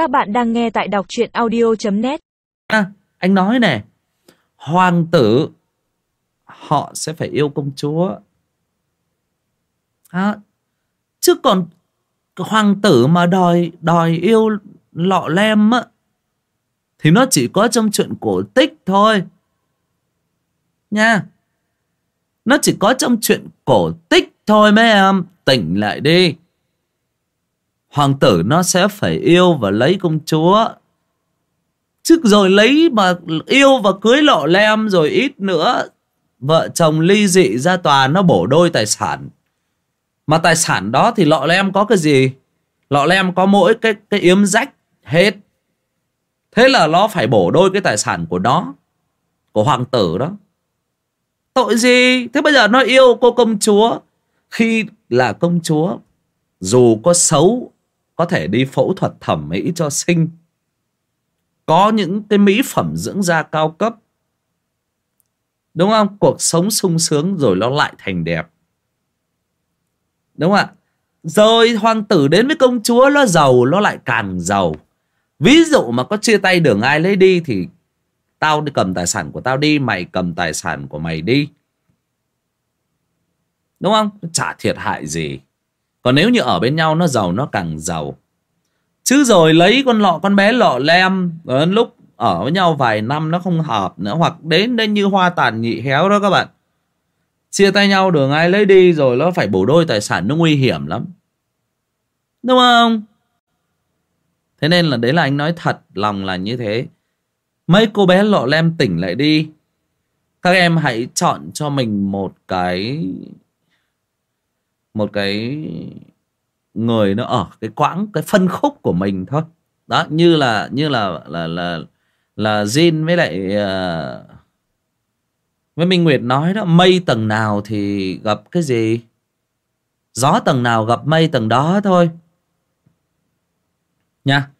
Các bạn đang nghe tại đọc truyện audio.net à, Anh nói nè. Hoàng tử Họ sẽ phải yêu công chúa. À, Chứ còn Hoàng tử mà đòi Đòi yêu lọ lem á Thì nó chỉ có trong chuyện cổ tích thôi. Nha. Nó chỉ có trong chuyện cổ tích thôi mấy em. Tỉnh lại đi. Hoàng tử nó sẽ phải yêu và lấy công chúa. Chứ rồi lấy mà yêu và cưới lọ lem rồi ít nữa Vợ chồng ly dị ra tòa nó bổ đôi tài sản. Mà tài sản đó thì lọ lem có cái gì? Lọ lem có mỗi cái, cái yếm rách hết. Thế là nó phải bổ đôi cái tài sản của nó Của hoàng tử đó. Tội gì? Thế bây giờ nó yêu cô công chúa. Khi là công chúa Dù có xấu có thể đi phẫu thuật thẩm mỹ cho sinh Có những cái mỹ phẩm dưỡng da cao cấp Đúng không? Cuộc sống sung sướng rồi nó lại thành đẹp Đúng không ạ? Rồi hoàng tử đến với công chúa, Nó giàu, nó lại càng giàu Ví dụ mà có chia tay đường ai lấy đi Thì Tao đi cầm tài sản của tao đi, Mày cầm tài sản của mày đi Đúng không? Chả thiệt hại gì còn nếu như ở bên nhau, Nó giàu, nó càng giàu Chứ rồi lấy con lọ, con bé lọ lem Rồi lúc ở với nhau vài năm Nó không hợp nữa, Hoặc đến đến như hoa tàn nhị héo đó các bạn Chia tay nhau, đường ai lấy đi, Rồi nó phải bổ đôi tài sản, Nó nguy hiểm lắm Đúng không? Thế nên là đấy là anh nói thật, lòng là như thế. Mấy cô bé lọ lem tỉnh lại đi. Các em hãy chọn cho mình một cái một cái người nó ở cái quãng cái phân khúc của mình thôi. Đó, như là như là là là là Jin với lại uh, với Minh Nguyệt nói đó, mây tầng nào thì gặp cái gì? Gió tầng nào gặp mây tầng đó thôi nha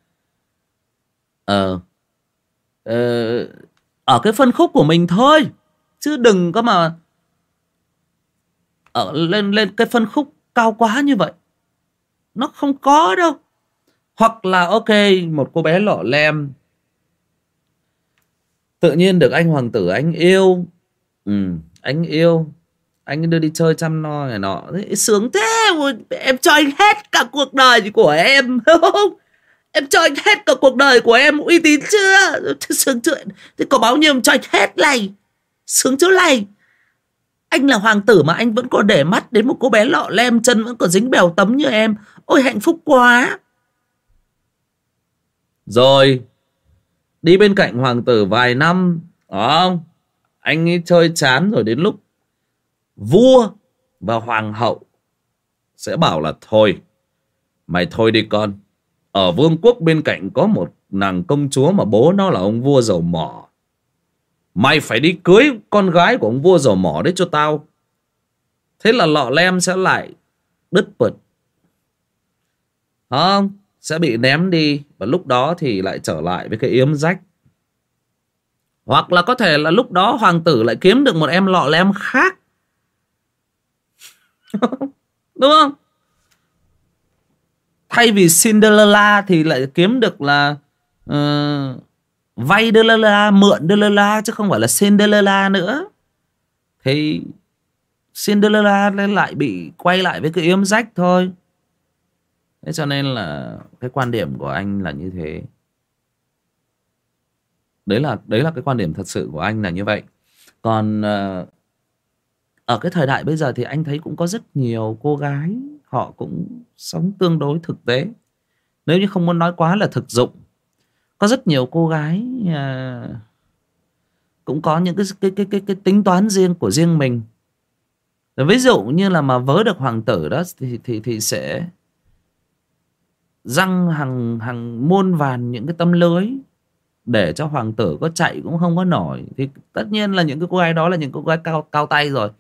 ờ ờ ở cái phân khúc của mình thôi chứ đừng có mà ở lên lên cái phân khúc cao quá như vậy nó không có đâu hoặc là ok một cô bé lọ lem tự nhiên được anh hoàng tử anh yêu ừ, anh yêu anh đưa đi chơi chăm no này nọ sướng thế em cho anh hết cả cuộc đời của em không Em cho anh hết cả cuộc đời của em uy tín chưa? Sướng chưa? Thế có bao nhiêu em cho anh hết này? Sướng chỗ này? Anh là hoàng tử mà anh vẫn còn để mắt đến một cô bé lọ lem, chân vẫn còn dính bèo tấm như em. Ôi, hạnh phúc quá. Rồi. Đi bên cạnh hoàng tử vài năm. Ờ không? Anh ấy chơi chán rồi đến lúc vua và hoàng hậu sẽ bảo là thôi. Mày thôi đi con ở vương quốc bên cạnh có một nàng công chúa mà bố nó là ông vua giàu mỏ. Mày phải đi cưới con gái của ông vua dầu mỏ đấy cho tao. Thế là lọ lem sẽ lại đứt bật. Không? Sẽ bị ném đi. Và lúc đó thì lại trở lại với cái yếm rách. Hoặc là có thể là lúc đó hoàng tử lại kiếm được một em lọ lem khác. Đúng không? thay vì Cinderella thì lại kiếm được là uh, vay Cinderella mượn Cinderella chứ không phải là Cinderella nữa. Thì Cinderella lại bị quay lại với cái yếm rách thôi. Thế cho nên là cái quan điểm của anh là như thế. Đấy là đấy là cái quan điểm thật sự của anh là như vậy. Còn ờ, ở cái thời đại bây giờ thì anh thấy cũng có rất nhiều cô gái, họ cũng sống tương đối thực tế. Nếu như không muốn nói quá là thực dụng có rất nhiều cô gái à, cũng có những cái cái, cái cái cái tính toán riêng của riêng mình. Ví dụ như là mà vớ được hoàng tử đó thì thì thì sẽ răng hàng hàng muôn vàn những cái tấm lưới để cho hoàng tử có chạy cũng không có nổi. Thì tất nhiên là những cái cô gái đó là những cô gái cao cao tay rồi.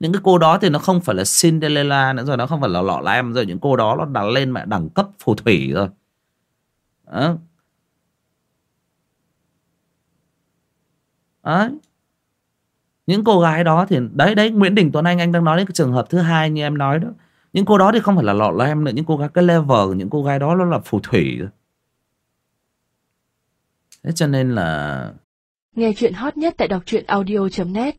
Những cái cô đó thì nó không phải là Cinderella nữa rồi nó không phải là lọ lem rồi. Những cô đó nó đặt lên mẹ đẳng cấp phù thủy rồi. Đó. Đấy. Những cô gái đó thì, đấy đấy, Nguyễn Đình Tuấn Anh anh đang nói đến cái trường hợp thứ hai như em nói đó. Những cô đó thì không phải là lọ lem nữa, những cô gái, cái level của những cô gái đó nó là phù thủy rồi thế cho nên là Nghe chuyện hot nhất tại đọc truyện audio.net